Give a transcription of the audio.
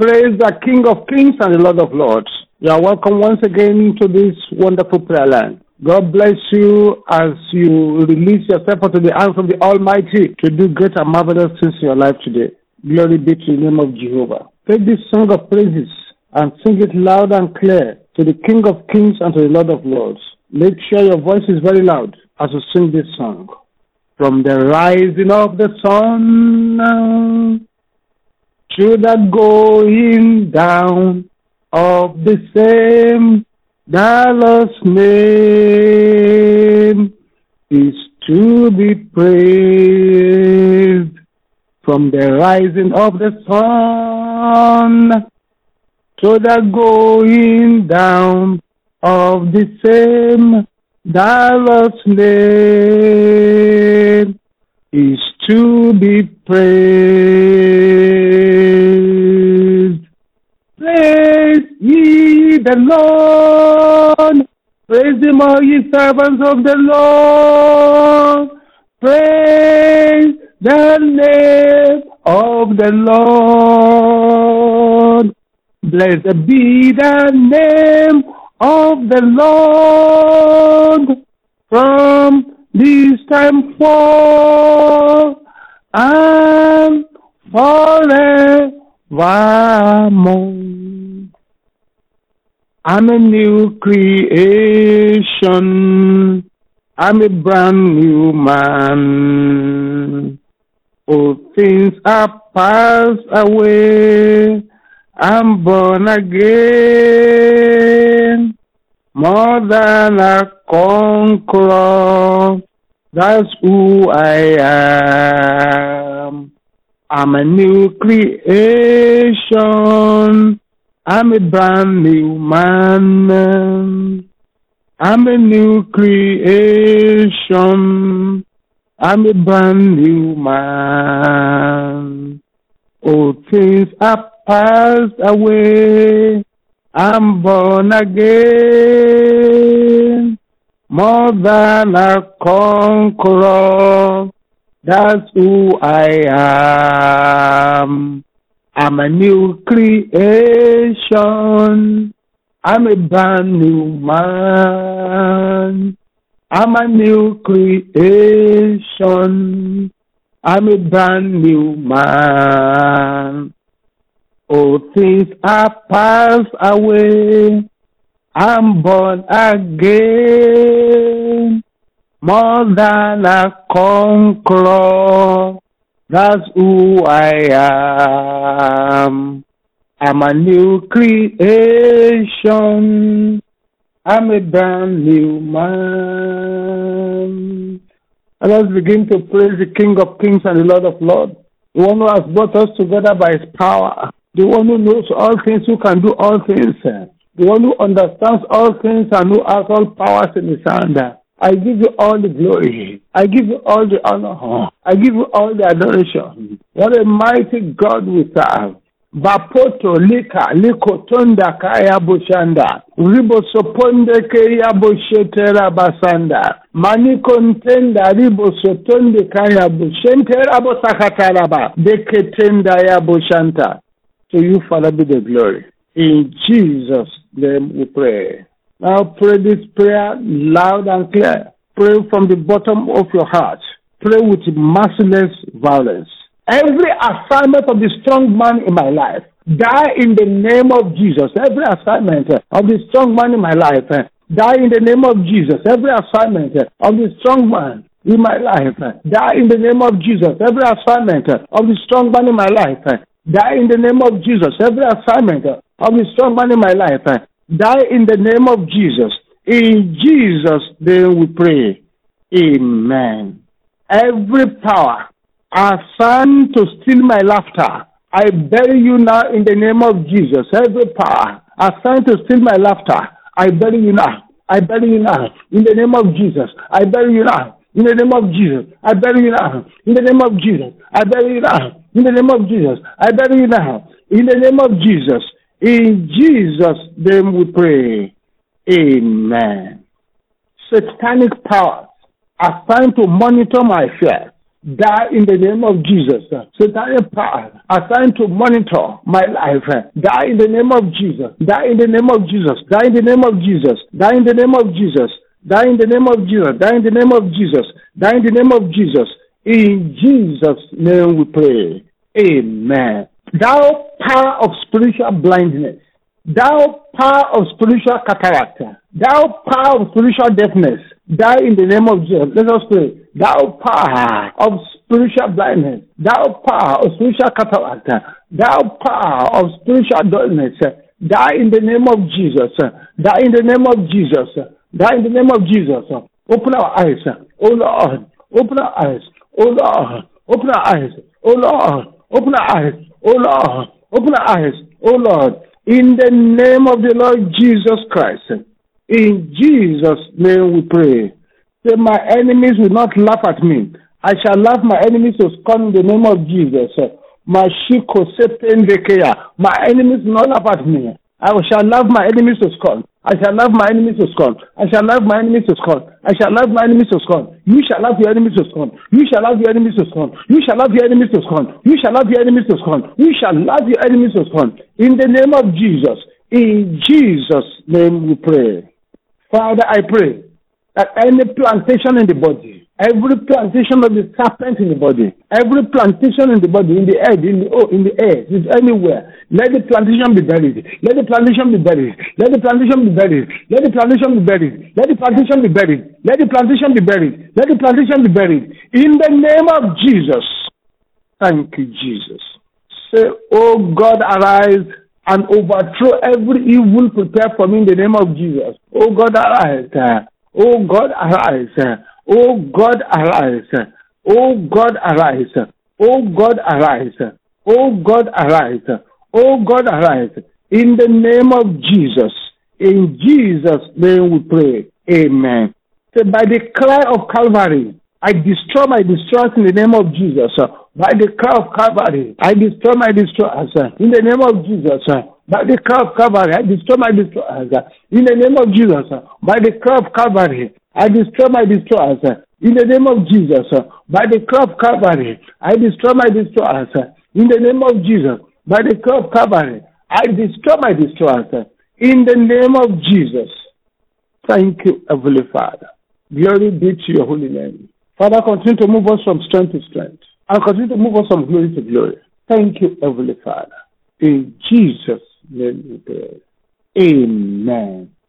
Praise the King of Kings and the Lord of Lords. You are welcome once again to this wonderful prayer line. God bless you as you release yourself unto the arms of the Almighty to do great and marvelous things in your life today. Glory be to the name of Jehovah. Take this song of praises and sing it loud and clear to the King of Kings and to the Lord of Lords. Make sure your voice is very loud as you sing this song. From the rising of the sun to the going down of the same, the Lord's name is to be praised. From the rising of the sun to the going down of the same, the Lord's name is to be praised. Praise ye the Lord. Praise him, all ye servants of the Lord. Praise the name of the Lord. Blessed be the name of the Lord from this time forth and forevermore. I'm a new creation. I'm a brand new man. All things are passed away. I'm born again. More than a conqueror. That's who I am. I'm a new creation. I'm a brand new man. I'm a new creation. I'm a brand new man. All things are passed away. I'm born again. More than a conqueror. That's who I am. I'm a new creation. I'm a brand new man. I'm a new creation. I'm a brand new man. All things are passed away. I'm born again. More than a conqueror. That's who I am. I'm a new creation. I'm a brand new man. And let's begin to praise the King of Kings and the Lord of Lords, the one who has brought us together by his power, the one who knows all things, who can do all things, the one who understands all things and who has all powers in his hand. I give you all the glory. I give you all the honor. I give you all the adoration. What a mighty God we serve. Bapoto lika likotonda kaya bushanda ribo soponde keya bushetera basanda maniko ntenda ribo sotonde kaya bushentera bosakataraba deketenda ya bushanta to you father be the glory in jesus name we pray now pray this prayer loud and clear pray from the bottom of your heart pray with merciless violence Every assignment of the strong man in my life, die in the name of Jesus. Every assignment of the strong man in my life, die in the name of Jesus. Every assignment of the strong man in my life, die in the name of Jesus. Every assignment of the strong man in my life, die in the name of Jesus. Every assignment of the strong man in my life, die in the name of Jesus. In Jesus' name we pray. Amen. Every power assigned to steal my laughter. I bury you now in the name of Jesus. Every power assigned to steal my laughter, I bury you now. I bury you now in the name of Jesus. I bury you now in the name of Jesus. I bury you now in the name of Jesus. I bury you now in the name of Jesus. I bury you now in the name of Jesus. In Jesus' name we pray. Amen. Satanic powers assigned to monitor my affairs die in the name of Jesus. Satanic power assigned to monitor my life, die in the name of Jesus. Die in the name of Jesus. Die in the name of Jesus. Die in the name of Jesus. Die in the name of Jesus. Die in the name of Jesus. Die in the name of Jesus. In Jesus' name we pray. Amen. Thou power of spiritual blindness, thou power of spiritual cataract, thou power of spiritual deafness, die in the name of Jesus. Let us pray. Thou power of spiritual blindness, thou power of spiritual cataract, thou power of spiritual dullness, die in the name of Jesus. Die in the name of Jesus. Die in the name of Jesus. Open our eyes, oh Lord. Open our eyes, oh Lord. Open our eyes, oh Lord. Open our eyes, oh Lord. Open our eyes, oh Lord. In the name of the Lord Jesus Christ. In Jesus' name we pray. Say, my enemies will not laugh at me. I shall laugh my enemies to scorn in the name of Jesus. My My enemies will not laugh at me. I shall laugh my enemies to scorn. I shall love my enemies to scorn. I shall love my enemies to scorn. I shall love my enemies to scorn. You shall love your enemies to scorn. You shall love your enemies to scorn. You shall love your enemies to scorn. You shall love your enemies to scorn. You shall love your enemies to scorn. In the name of Jesus. In Jesus' name we pray. Father, I pray that any plantation in the body Every plantation of the serpent in the body, every plantation in the body, in the head, in the oh, in the air, is anywhere. Let the plantation be buried. Let the plantation be buried. Let the plantation be buried. Let the plantation be buried. Let the plantation be buried. Let the plantation be buried. Let the plantation be buried. In the name of Jesus. Thank you, Jesus. Say, Oh God, arise and overthrow every evil prepared for me in the name of Jesus. Oh God, arise. Oh God, arise O God, arise. O God, arise. O God, arise. O God, arise. O God, arise. In the name of Jesus. In Jesus' name we pray. Amen. So by the cry of Calvary, I destroy my destroyers in the name of Jesus. By the cry of Calvary, I destroy my destroyers in the name of Jesus. By the cry of Calvary, I destroy my destroyers in the name of Jesus. By the cry of Calvary, I destroy my destroyers in the name of Jesus. By the cross of Calvary, I destroy my destroyers in the name of Jesus. By the cross of Calvary, I destroy my destroyers in the name of Jesus. Thank you, Heavenly Father. Glory be to your holy name. Father, continue to move us from strength to strength and continue to move us from glory to glory. Thank you, Heavenly Father. In Jesus' name we pray. Amen.